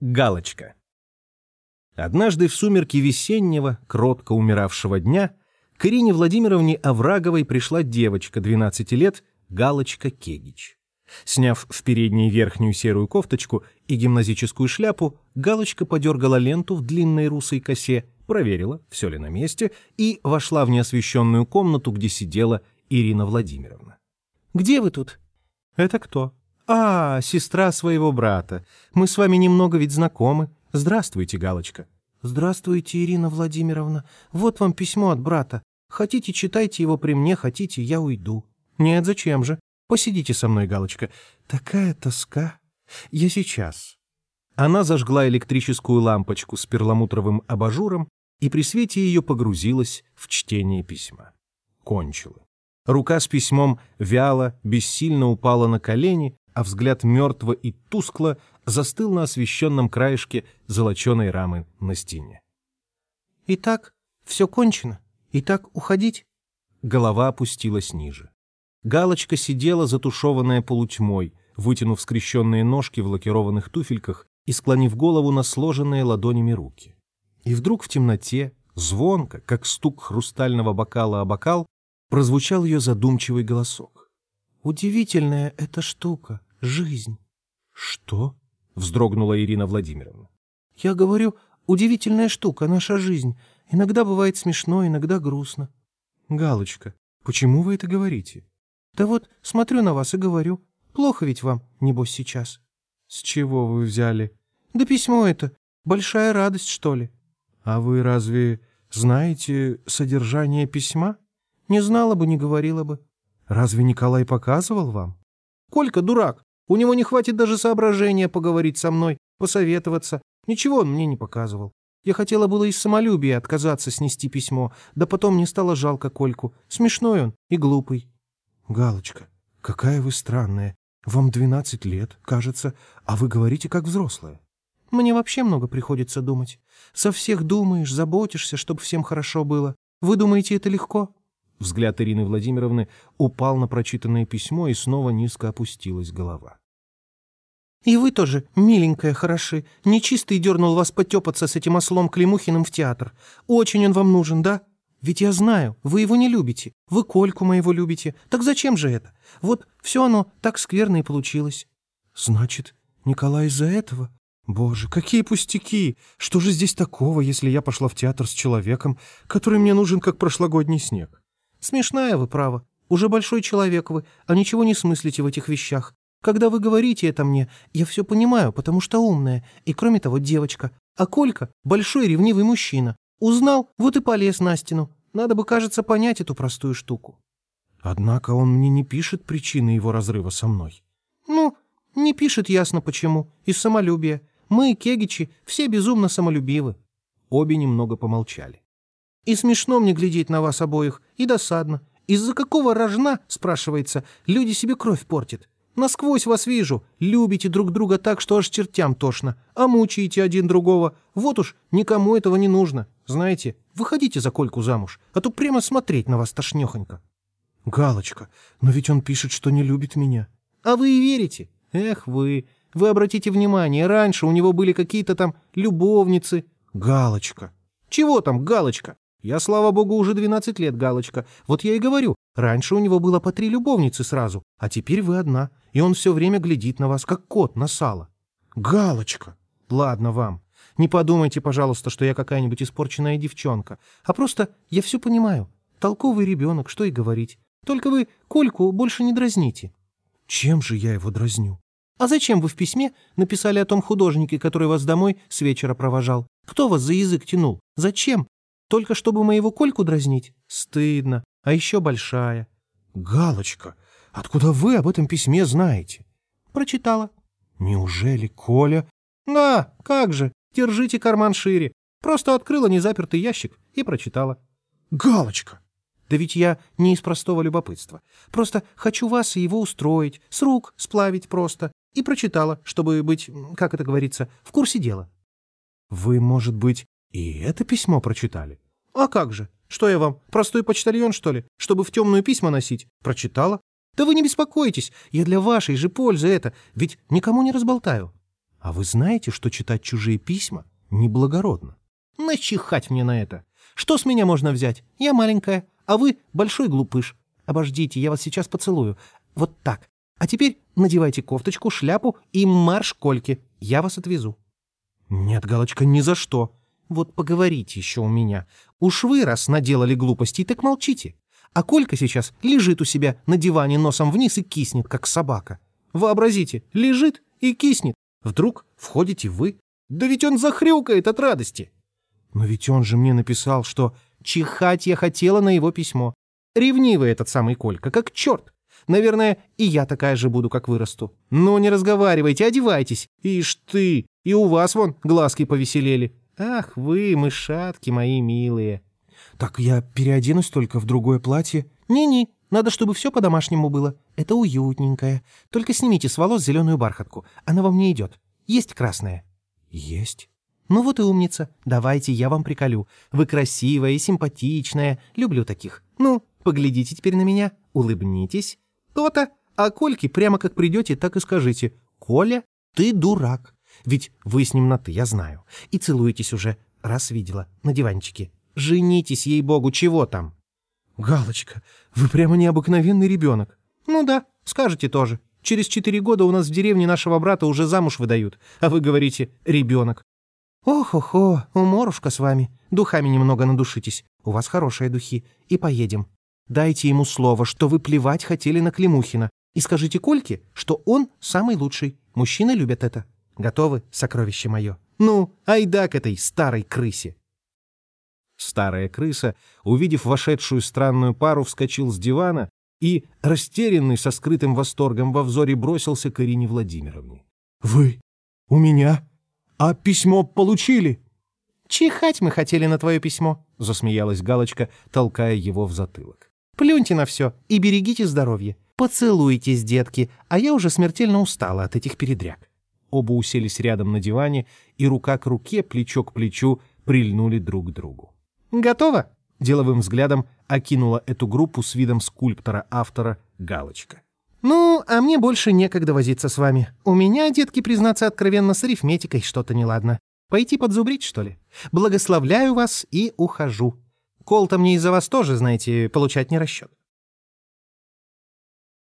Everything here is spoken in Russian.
Галочка. Однажды в сумерки весеннего, кротко умиравшего дня к Ирине Владимировне Овраговой пришла девочка 12 лет, Галочка Кегич. Сняв в передней верхнюю серую кофточку и гимназическую шляпу, Галочка подергала ленту в длинной русой косе, проверила, все ли на месте, и вошла в неосвещенную комнату, где сидела Ирина Владимировна. «Где вы тут?» «Это кто?» «А, сестра своего брата. Мы с вами немного ведь знакомы. Здравствуйте, Галочка». «Здравствуйте, Ирина Владимировна. Вот вам письмо от брата. Хотите, читайте его при мне, хотите, я уйду». «Нет, зачем же? Посидите со мной, Галочка. Такая тоска. Я сейчас». Она зажгла электрическую лампочку с перламутровым абажуром и при свете ее погрузилась в чтение письма. Кончила. Рука с письмом вяло, бессильно упала на колени, а взгляд мертво и тускло застыл на освещенном краешке золоченой рамы на стене. «Итак, все кончено? Итак, уходить?» Голова опустилась ниже. Галочка сидела затушеванная полутьмой, вытянув скрещенные ножки в лакированных туфельках и склонив голову на сложенные ладонями руки. И вдруг в темноте, звонко, как стук хрустального бокала о бокал, прозвучал ее задумчивый голосок. «Удивительная эта штука жизнь. Что? вздрогнула Ирина Владимировна. Я говорю, удивительная штука наша жизнь. Иногда бывает смешно, иногда грустно. Галочка, почему вы это говорите? Да вот, смотрю на вас и говорю. Плохо ведь вам, небось, сейчас. С чего вы взяли? Да письмо это. Большая радость, что ли. А вы разве знаете содержание письма? Не знала бы, не говорила бы. Разве Николай показывал вам? Колька дурак. У него не хватит даже соображения поговорить со мной, посоветоваться. Ничего он мне не показывал. Я хотела было из самолюбия отказаться снести письмо, да потом мне стало жалко Кольку. Смешной он и глупый. Галочка, какая вы странная. Вам двенадцать лет, кажется, а вы говорите как взрослая. Мне вообще много приходится думать. Со всех думаешь, заботишься, чтобы всем хорошо было. Вы думаете, это легко? Взгляд Ирины Владимировны упал на прочитанное письмо, и снова низко опустилась голова. «И вы тоже, миленькая, хороши. Нечистый дернул вас потепаться с этим ослом Климухиным в театр. Очень он вам нужен, да? Ведь я знаю, вы его не любите. Вы Кольку моего любите. Так зачем же это? Вот все оно так скверно и получилось». «Значит, Николай из-за этого? Боже, какие пустяки! Что же здесь такого, если я пошла в театр с человеком, который мне нужен, как прошлогодний снег?» Смешная вы, право. Уже большой человек вы, а ничего не смыслите в этих вещах. Когда вы говорите это мне, я все понимаю, потому что умная, и кроме того девочка. А Колька — большой ревнивый мужчина. Узнал, вот и полез на стену. Надо бы, кажется, понять эту простую штуку. Однако он мне не пишет причины его разрыва со мной. Ну, не пишет ясно почему. Из самолюбия. Мы, кегичи, все безумно самолюбивы. Обе немного помолчали. И смешно мне глядеть на вас обоих, и досадно. Из-за какого рожна, спрашивается, люди себе кровь портят? Насквозь вас вижу, любите друг друга так, что аж чертям тошно, а мучаете один другого. Вот уж никому этого не нужно. Знаете, выходите за Кольку замуж, а то прямо смотреть на вас тошнёхонько. Галочка, но ведь он пишет, что не любит меня. А вы и верите? Эх вы, вы обратите внимание, раньше у него были какие-то там любовницы. Галочка. Чего там, Галочка? Я, слава богу, уже 12 лет, Галочка. Вот я и говорю, раньше у него было по три любовницы сразу, а теперь вы одна, и он все время глядит на вас, как кот на сало. Галочка! Ладно вам. Не подумайте, пожалуйста, что я какая-нибудь испорченная девчонка, а просто я все понимаю. Толковый ребенок, что и говорить. Только вы Кольку больше не дразните. Чем же я его дразню? А зачем вы в письме написали о том художнике, который вас домой с вечера провожал? Кто вас за язык тянул? Зачем? Только чтобы моего Кольку дразнить? Стыдно. А еще большая. Галочка, откуда вы об этом письме знаете? Прочитала. Неужели Коля? Да, как же. Держите карман шире. Просто открыла незапертый ящик и прочитала. Галочка! Да ведь я не из простого любопытства. Просто хочу вас и его устроить, с рук сплавить просто. И прочитала, чтобы быть, как это говорится, в курсе дела. Вы, может быть, и это письмо прочитали? А как же? Что я вам, простой почтальон, что ли? Чтобы в темную письма носить? Прочитала? Да вы не беспокойтесь, я для вашей же пользы это, ведь никому не разболтаю. А вы знаете, что читать чужие письма неблагородно? Начихать мне на это. Что с меня можно взять? Я маленькая, а вы большой глупыш. Обождите, я вас сейчас поцелую. Вот так. А теперь надевайте кофточку, шляпу и марш кольки. Я вас отвезу. Нет, Галочка, ни за что. Вот поговорите еще у меня. Уж вы раз наделали глупостей, так молчите. А Колька сейчас лежит у себя на диване носом вниз и киснет, как собака. Вообразите, лежит и киснет. Вдруг входите вы. Да ведь он захрюкает от радости. Но ведь он же мне написал, что чихать я хотела на его письмо. Ревнивый этот самый Колька, как черт. Наверное, и я такая же буду, как вырасту. Ну, не разговаривайте, одевайтесь. Ишь ты, и у вас вон глазки повеселели. Ах вы, мышатки мои милые. Так я переоденусь только в другое платье. Не-не, надо, чтобы все по-домашнему было. Это уютненькое. Только снимите с волос зеленую бархатку. Она вам не идет. Есть красная? Есть. Ну вот и умница. Давайте я вам приколю. Вы красивая и симпатичная. Люблю таких. Ну, поглядите теперь на меня. Улыбнитесь. То-то. А Кольке прямо как придете, так и скажите. Коля, ты дурак. Ведь вы с ним на «ты», я знаю. И целуетесь уже, раз видела, на диванчике. Женитесь, ей-богу, чего там? Галочка, вы прямо необыкновенный ребенок. Ну да, скажете тоже. Через четыре года у нас в деревне нашего брата уже замуж выдают, а вы говорите «ребенок». Ох-охо, уморушка с вами. Духами немного надушитесь. У вас хорошие духи. И поедем. Дайте ему слово, что вы плевать хотели на Климухина. И скажите Кольке, что он самый лучший. Мужчины любят это. Готовы, сокровище мое? Ну, айда к этой старой крысе. Старая крыса, увидев вошедшую странную пару, вскочил с дивана и, растерянный со скрытым восторгом во взоре, бросился к Ирине Владимировне. «Вы? У меня? А письмо получили?» «Чихать мы хотели на твое письмо», — засмеялась Галочка, толкая его в затылок. «Плюньте на все и берегите здоровье. Поцелуйтесь, детки, а я уже смертельно устала от этих передряг». Оба уселись рядом на диване, и рука к руке, плечо к плечу прильнули друг к другу. «Готово?» — деловым взглядом окинула эту группу с видом скульптора-автора Галочка. «Ну, а мне больше некогда возиться с вами. У меня, детки, признаться откровенно, с арифметикой что-то неладно. Пойти подзубрить, что ли? Благословляю вас и ухожу. Кол-то мне из-за вас тоже, знаете, получать не расчет.